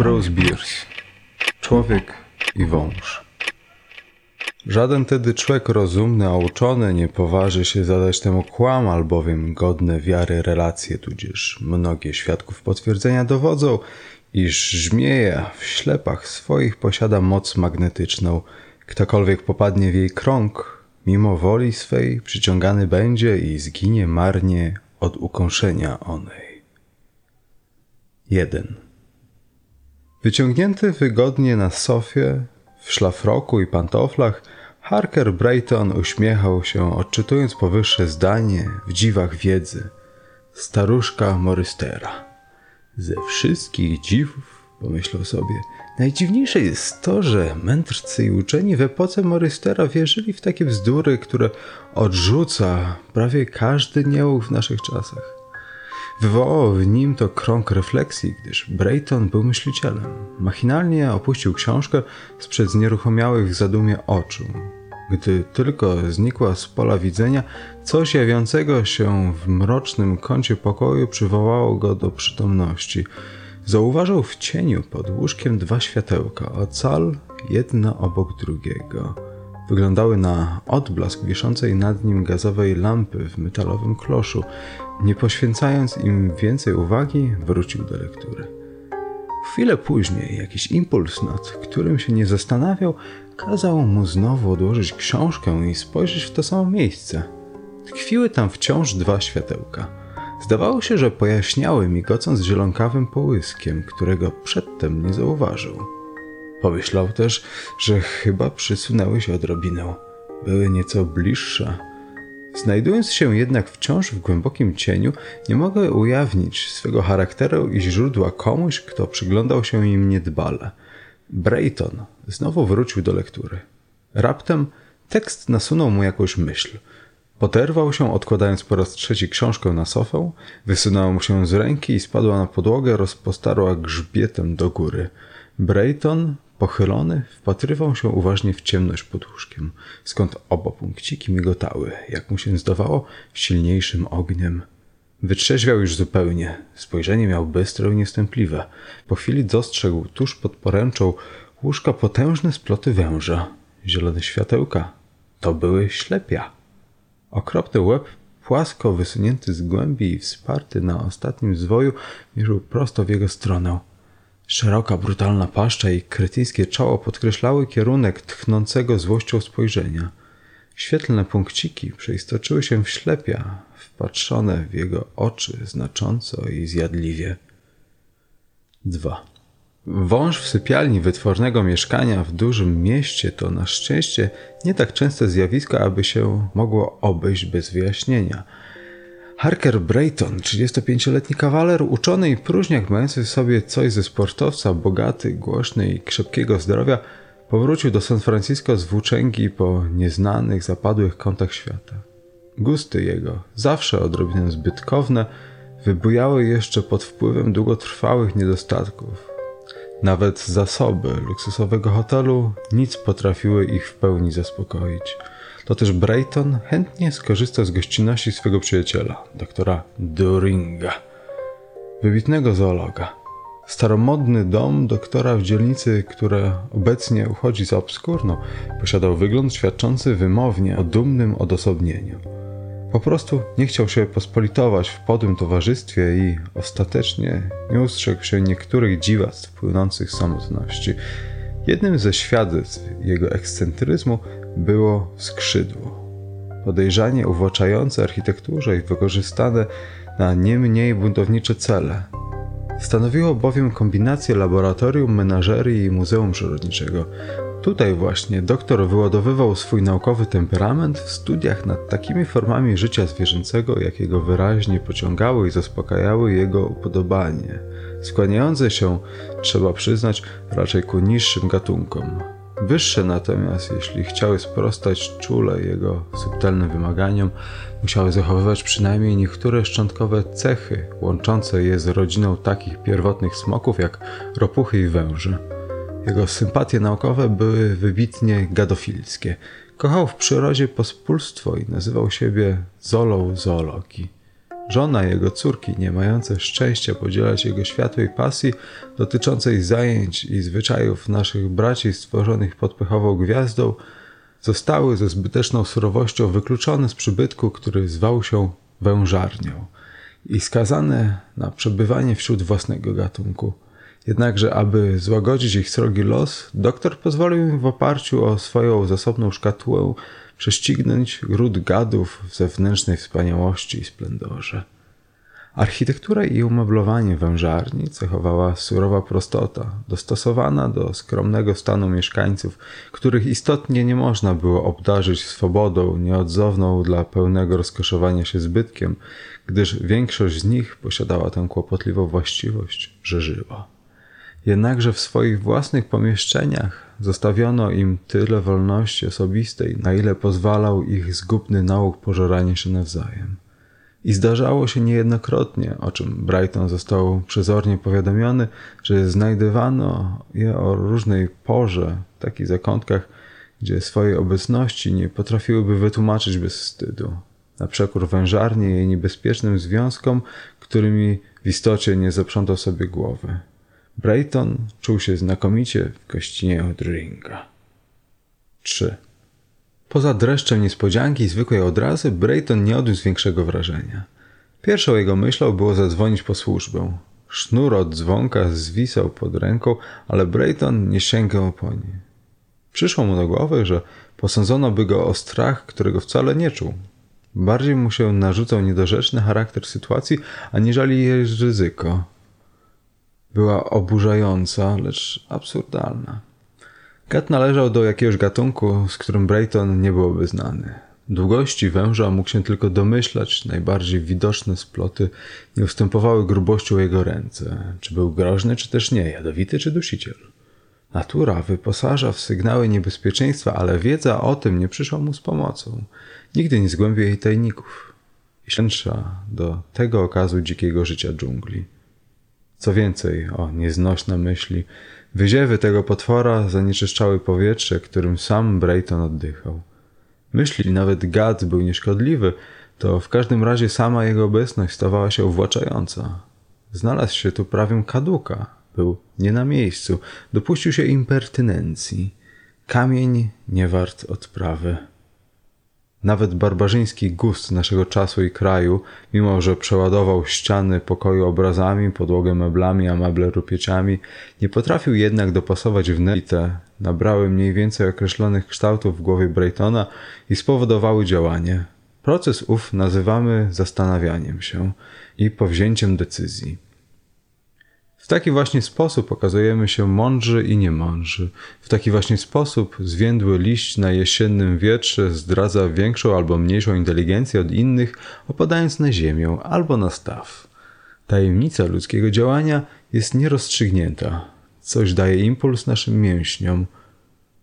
Ambrose Bierce Człowiek i wąż Żaden tedy człowiek rozumny, a uczony nie poważy się zadać temu kłam, albowiem godne wiary relacje, tudzież mnogie świadków potwierdzenia dowodzą, iż żmieja w ślepach swoich posiada moc magnetyczną. Ktokolwiek popadnie w jej krąg, mimo woli swej przyciągany będzie i zginie marnie od ukąszenia onej. 1. Wyciągnięty wygodnie na sofie, w szlafroku i pantoflach, Harker Brayton uśmiechał się, odczytując powyższe zdanie w dziwach wiedzy. Staruszka Morystera. Ze wszystkich dziwów, pomyślał sobie, najdziwniejsze jest to, że mędrcy i uczeni w epoce Morystera wierzyli w takie bzdury, które odrzuca prawie każdy niełów w naszych czasach. Wywołał w nim to krąg refleksji, gdyż Brayton był myślicielem. Machinalnie opuścił książkę sprzed znieruchomiałych w zadumie oczu. Gdy tylko znikła z pola widzenia, coś jawiącego się w mrocznym kącie pokoju przywołało go do przytomności. Zauważył w cieniu pod łóżkiem dwa światełka, ocal jedno obok drugiego. Wyglądały na odblask wiszącej nad nim gazowej lampy w metalowym kloszu. Nie poświęcając im więcej uwagi, wrócił do lektury. Chwilę później jakiś impuls, nad którym się nie zastanawiał, kazał mu znowu odłożyć książkę i spojrzeć w to samo miejsce. Tkwiły tam wciąż dwa światełka. Zdawało się, że pojaśniały, migocąc zielonkawym połyskiem, którego przedtem nie zauważył. Pomyślał też, że chyba przysunęły się odrobinę. Były nieco bliższe. Znajdując się jednak wciąż w głębokim cieniu, nie mogę ujawnić swego charakteru i źródła komuś, kto przyglądał się im niedbale. Brayton znowu wrócił do lektury. Raptem tekst nasunął mu jakąś myśl. Poterwał się, odkładając po raz trzeci książkę na sofę, wysunęła mu się z ręki i spadła na podłogę, rozpostarła grzbietem do góry. Brayton Pochylony, wpatrywał się uważnie w ciemność pod łóżkiem, skąd oba punkciki migotały, jak mu się zdawało, silniejszym ogniem. Wytrzeźwiał już zupełnie. Spojrzenie miał bystre i niestępliwe. Po chwili dostrzegł tuż pod poręczą łóżka potężne sploty węża. Zielone światełka. To były ślepia. Okropny łeb, płasko wysunięty z głębi i wsparty na ostatnim zwoju, mierzył prosto w jego stronę. Szeroka, brutalna paszcza i kretyńskie czoło podkreślały kierunek tchnącego złością spojrzenia. Świetlne punkciki przeistoczyły się w ślepia, wpatrzone w jego oczy znacząco i zjadliwie. 2. Wąż w sypialni wytwornego mieszkania w dużym mieście to na szczęście nie tak częste zjawisko, aby się mogło obejść bez wyjaśnienia – Harker Brayton, 35-letni kawaler, uczony i próżniak mający w sobie coś ze sportowca, bogaty, głośny i krzepkiego zdrowia, powrócił do San Francisco z włóczęgi po nieznanych, zapadłych kątach świata. Gusty jego, zawsze odrobinę zbytkowne, wybujały jeszcze pod wpływem długotrwałych niedostatków. Nawet zasoby luksusowego hotelu nic potrafiły ich w pełni zaspokoić – to też Brayton chętnie skorzysta z gościnności swego przyjaciela, doktora Duringa, wybitnego zoologa. Staromodny dom doktora w dzielnicy, która obecnie uchodzi za obskurną, posiadał wygląd świadczący wymownie o dumnym odosobnieniu. Po prostu nie chciał się pospolitować w podłym towarzystwie i ostatecznie nie ustrzegł się niektórych dziwactw płynących z samotności. Jednym ze świadectw jego ekscentryzmu było skrzydło. Podejrzanie uwłaczające architekturze i wykorzystane na nie mniej buntownicze cele. Stanowiło bowiem kombinację laboratorium, menażerii i muzeum przyrodniczego. Tutaj właśnie doktor wyładowywał swój naukowy temperament w studiach nad takimi formami życia zwierzęcego, jakiego wyraźnie pociągały i zaspokajały jego upodobanie, skłaniające się, trzeba przyznać, raczej ku niższym gatunkom. Wyższe natomiast, jeśli chciały sprostać czule jego subtelnym wymaganiom, musiały zachowywać przynajmniej niektóre szczątkowe cechy łączące je z rodziną takich pierwotnych smoków jak ropuchy i węże. Jego sympatie naukowe były wybitnie gadofilskie. Kochał w przyrodzie pospólstwo i nazywał siebie Zolą zoologii. Żona jego córki, nie mające szczęścia podzielać jego światłej pasji dotyczącej zajęć i zwyczajów naszych braci stworzonych pod pechową gwiazdą, zostały ze zbyteczną surowością wykluczone z przybytku, który zwał się wężarnią i skazane na przebywanie wśród własnego gatunku. Jednakże, aby złagodzić ich srogi los, doktor pozwolił im w oparciu o swoją zasobną szkatułę prześcignąć ród gadów w zewnętrznej wspaniałości i splendorze. Architektura i umeblowanie wężarni cechowała surowa prostota, dostosowana do skromnego stanu mieszkańców, których istotnie nie można było obdarzyć swobodą nieodzowną dla pełnego rozkoszowania się zbytkiem, gdyż większość z nich posiadała tę kłopotliwą właściwość, że żyła. Jednakże w swoich własnych pomieszczeniach zostawiono im tyle wolności osobistej, na ile pozwalał ich zgubny nauk pożerania się nawzajem. I zdarzało się niejednokrotnie, o czym Brighton został przezornie powiadomiony, że znajdywano je o różnej porze w takich zakątkach, gdzie swojej obecności nie potrafiłyby wytłumaczyć bez wstydu, na przekór wężarni i jej niebezpiecznym związkom, którymi w istocie nie zaprzątał sobie głowy. Brayton czuł się znakomicie w gościnie od Ringa. 3. Poza dreszczem niespodzianki i zwykłej odrazy, Brayton nie odniósł większego wrażenia. Pierwszą jego myślą było zadzwonić po służbę. Sznur od dzwonka zwisał pod ręką, ale Brayton nie sięgał po nie. Przyszło mu do głowy, że posądzono by go o strach, którego wcale nie czuł. Bardziej mu się narzucał niedorzeczny charakter sytuacji, aniżeli jej ryzyko była oburzająca, lecz absurdalna. Gat należał do jakiegoś gatunku, z którym Brayton nie byłoby znany. Długości węża mógł się tylko domyślać, najbardziej widoczne sploty nie ustępowały grubością jego ręce. Czy był groźny, czy też nie, jadowity, czy dusiciel. Natura wyposaża w sygnały niebezpieczeństwa, ale wiedza o tym nie przyszła mu z pomocą. Nigdy nie zgłębił jej tajników. I do tego okazu dzikiego życia dżungli. Co więcej, o nieznośne myśli, wyziewy tego potwora zanieczyszczały powietrze, którym sam Brayton oddychał. Myśli nawet gad był nieszkodliwy, to w każdym razie sama jego obecność stawała się uwłaczająca. Znalazł się tu prawie kaduka. Był nie na miejscu. Dopuścił się impertynencji. Kamień nie wart odprawy. Nawet barbarzyński gust naszego czasu i kraju, mimo że przeładował ściany pokoju obrazami, podłogę meblami, a meble rupieciami, nie potrafił jednak dopasować w nelite, nabrały mniej więcej określonych kształtów w głowie Braytona i spowodowały działanie. Proces ów nazywamy zastanawianiem się i powzięciem decyzji. W taki właśnie sposób okazujemy się mądrzy i niemądrzy. W taki właśnie sposób zwiędły liść na jesiennym wietrze zdradza większą albo mniejszą inteligencję od innych, opadając na ziemię albo na staw. Tajemnica ludzkiego działania jest nierozstrzygnięta. Coś daje impuls naszym mięśniom.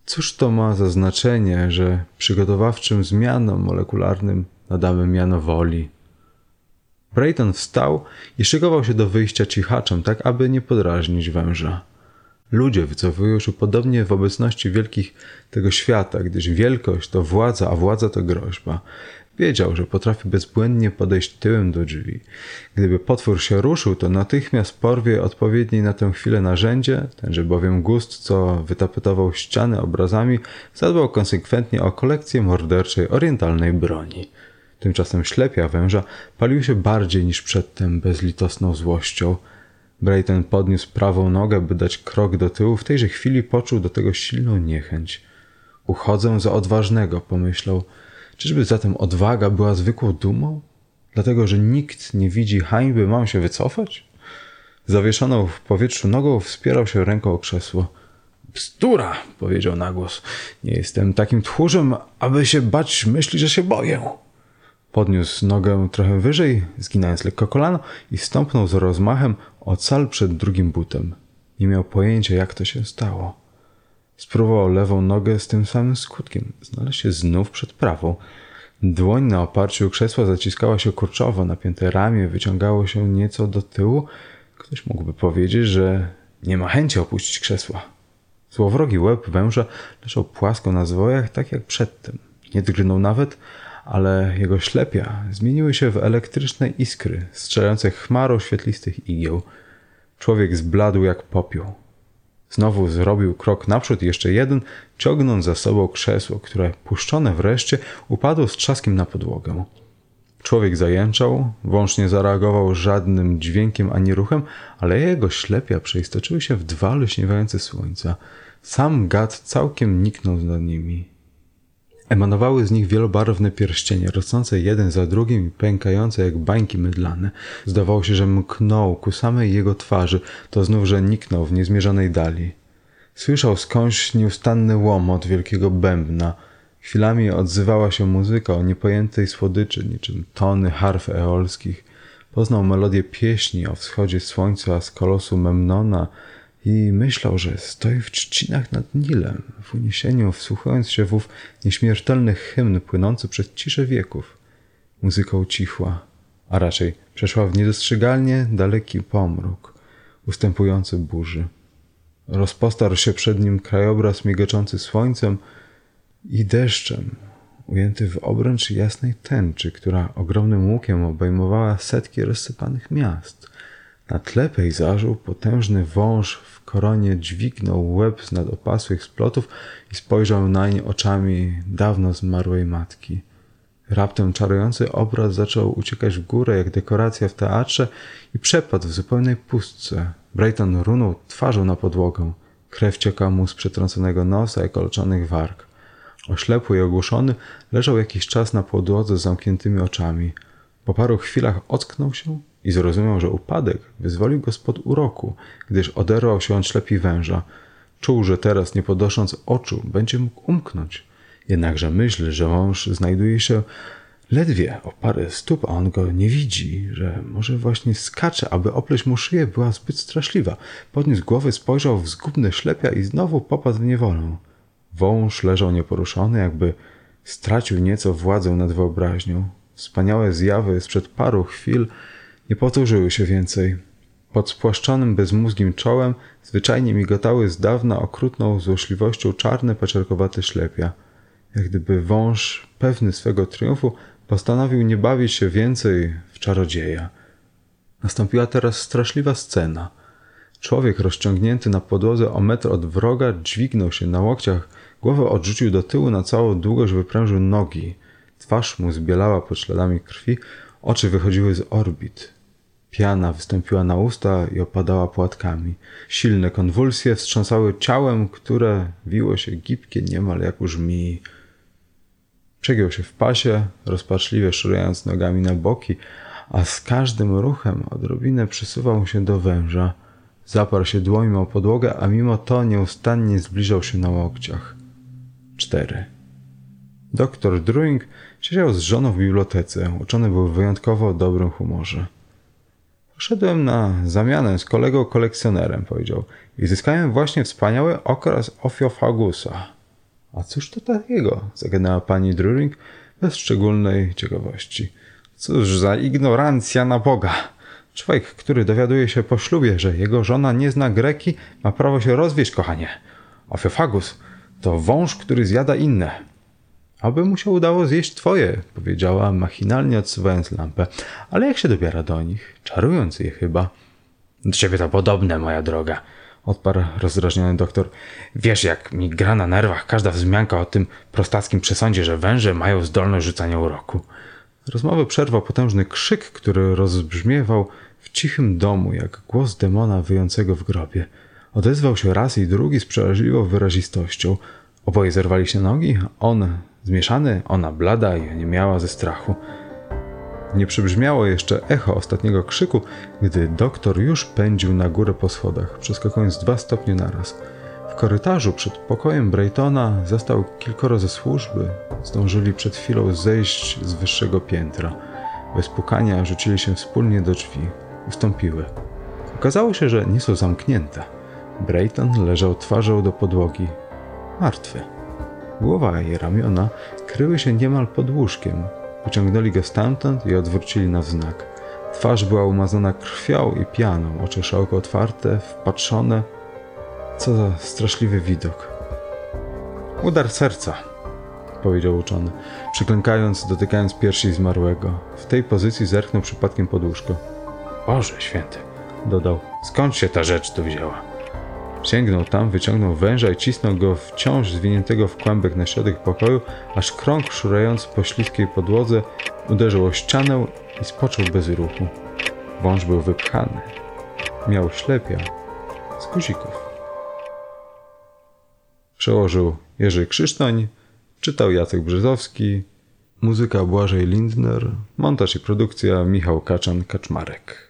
Cóż to ma za znaczenie, że przygotowawczym zmianom molekularnym nadamy miano woli? Brayton wstał i szykował się do wyjścia cichaczem, tak aby nie podrażnić węża. Ludzie wycofują się podobnie w obecności wielkich tego świata, gdyż wielkość to władza, a władza to groźba. Wiedział, że potrafi bezbłędnie podejść tyłem do drzwi. Gdyby potwór się ruszył, to natychmiast porwie odpowiednie na tę chwilę narzędzie, tenże bowiem gust, co wytapetował ściany obrazami, zadbał konsekwentnie o kolekcję morderczej orientalnej broni. Tymczasem ślepia węża palił się bardziej niż przedtem bezlitosną złością. Brayton podniósł prawą nogę, by dać krok do tyłu. W tejże chwili poczuł do tego silną niechęć. Uchodzę za odważnego, pomyślał. Czyżby zatem odwaga była zwykłą dumą? Dlatego, że nikt nie widzi hańby, mam się wycofać? Zawieszoną w powietrzu nogą wspierał się ręką o krzesło. Bzdura, powiedział na głos. Nie jestem takim tchórzem, aby się bać myśli, że się boję. Podniósł nogę trochę wyżej, zginając lekko kolano i stąpnął z rozmachem ocal przed drugim butem. Nie miał pojęcia, jak to się stało. Spróbował lewą nogę z tym samym skutkiem. Znalazł się znów przed prawą. Dłoń na oparciu krzesła zaciskała się kurczowo, napięte ramię wyciągało się nieco do tyłu. Ktoś mógłby powiedzieć, że nie ma chęci opuścić krzesła. Złowrogi łeb węża leżał płasko na zwojach, tak jak przedtem. Nie drgnął nawet, ale jego ślepia zmieniły się w elektryczne iskry, strzelające chmarą świetlistych igieł. Człowiek zbladł jak popiół. Znowu zrobił krok naprzód, jeszcze jeden, ciągnąc za sobą krzesło, które, puszczone wreszcie, upadło z trzaskiem na podłogę. Człowiek zajęczał, wąż nie zareagował żadnym dźwiękiem ani ruchem, ale jego ślepia przeistoczyły się w dwa lśniewające słońca. Sam gad całkiem niknął za nimi. Emanowały z nich wielobarwne pierścienie, rosnące jeden za drugim i pękające jak bańki mydlane. Zdawało się, że mknął ku samej jego twarzy, to znów, że niknął w niezmierzonej dali. Słyszał skądś nieustanny łomot wielkiego bębna. Chwilami odzywała się muzyka o niepojętej słodyczy, niczym tony harf eolskich. Poznał melodię pieśni o wschodzie słońca z kolosu Memnona, i myślał, że stoi w trzcinach nad Nilem, w uniesieniu wsłuchując się w ów nieśmiertelny hymn płynący przez ciszę wieków. Muzyka ucichła, a raczej przeszła w niedostrzegalnie daleki pomruk, ustępujący burzy. Rozpostarł się przed nim krajobraz migoczący słońcem i deszczem, ujęty w obręcz jasnej tęczy, która ogromnym łukiem obejmowała setki rozsypanych miast – na tle pejzażu potężny wąż w koronie dźwignął łeb z nad opasłych splotów i spojrzał nań oczami dawno zmarłej matki. Raptem czarujący obraz zaczął uciekać w górę jak dekoracja w teatrze i przepadł w zupełnej pustce. Brayton runął twarzą na podłogę. Krew ciekła mu z przetrąconego nosa i kolczonych warg. Oślepły i ogłuszony leżał jakiś czas na podłodze z zamkniętymi oczami. Po paru chwilach ocknął się i zrozumiał, że upadek wyzwolił go spod uroku, gdyż oderwał się od ślepi węża. Czuł, że teraz, nie podnosząc oczu, będzie mógł umknąć. Jednakże myśl, że wąż znajduje się ledwie o parę stóp, a on go nie widzi, że może właśnie skacze, aby opleść mu szyję, była zbyt straszliwa. Podniósł głowę, spojrzał w zgubne ślepia i znowu popadł w niewolę. Wąż leżał nieporuszony, jakby stracił nieco władzę nad wyobraźnią. Wspaniałe zjawy sprzed paru chwil nie powtórzyły się więcej. Pod spłaszczonym bezmózgim czołem zwyczajnie migotały z dawna okrutną złośliwością czarne paczerkowate ślepia. Jak gdyby wąż, pewny swego triumfu, postanowił nie bawić się więcej w czarodzieja. Nastąpiła teraz straszliwa scena. Człowiek rozciągnięty na podłodze o metr od wroga dźwignął się na łokciach, głowę odrzucił do tyłu, na całą długość wyprężył nogi. Twarz mu zbielała pod śladami krwi, oczy wychodziły z orbit. Piana wystąpiła na usta i opadała płatkami. Silne konwulsje wstrząsały ciałem, które wiło się gibkie niemal jak u żmii. Przegiął się w pasie, rozpaczliwie szurając nogami na boki, a z każdym ruchem odrobinę przysuwał się do węża. Zaparł się dłońmi o podłogę, a mimo to nieustannie zbliżał się na łokciach. Cztery. Doktor Druing siedział z żoną w bibliotece. Uczony był w wyjątkowo dobrym humorze. Poszedłem na zamianę z kolegą kolekcjonerem, powiedział, i zyskałem właśnie wspaniały okres Ophiofagusa. A cóż to takiego? zagadnęła pani Druring bez szczególnej ciekawości. Cóż za ignorancja na Boga! Człowiek, który dowiaduje się po ślubie, że jego żona nie zna greki, ma prawo się rozwieść, kochanie. Ophiofagus to wąż, który zjada inne. Aby mu się udało zjeść twoje, powiedziała, machinalnie odsuwając lampę. Ale jak się dobiera do nich? Czarując je chyba. Do ciebie to podobne, moja droga, odparł rozdrażniony doktor. Wiesz, jak mi gra na nerwach każda wzmianka o tym prostackim przesądzie, że węże mają zdolność rzucania uroku. Rozmowę przerwał potężny krzyk, który rozbrzmiewał w cichym domu, jak głos demona wyjącego w grobie. Odezwał się raz i drugi z przeraźliwą wyrazistością. Oboje zerwali się nogi, on zmieszany, ona blada i nie miała ze strachu. Nie przybrzmiało jeszcze echo ostatniego krzyku, gdy doktor już pędził na górę po schodach, przeskakując dwa stopnie naraz. W korytarzu przed pokojem Braytona zastał kilkoro ze służby. Zdążyli przed chwilą zejść z wyższego piętra. Bez pukania rzucili się wspólnie do drzwi. Ustąpiły. Okazało się, że nie są zamknięte. Brayton leżał twarzą do podłogi. Martwy. Głowa i ramiona kryły się niemal pod łóżkiem. Wyciągnęli go stamtąd i odwrócili na wznak. Twarz była umazana krwią i pianą, oczy szeroko otwarte, wpatrzone. Co za straszliwy widok. Udar serca, powiedział uczony, przyklękając, dotykając piersi zmarłego. W tej pozycji zerknął przypadkiem pod łóżko. Boże święty, dodał, skąd się ta rzecz tu wzięła? Sięgnął tam, wyciągnął węża i cisnął go wciąż zwiniętego w kłębek na środek pokoju, aż krąg szurający po śliskiej podłodze uderzył o ścianę i spoczął bez ruchu. Wąż był wypchany. Miał ślepia z guzików. Przełożył Jerzy Krzysztoń, czytał Jacek Brzezowski, muzyka Błażej Lindner, montaż i produkcja Michał Kaczan-Kaczmarek.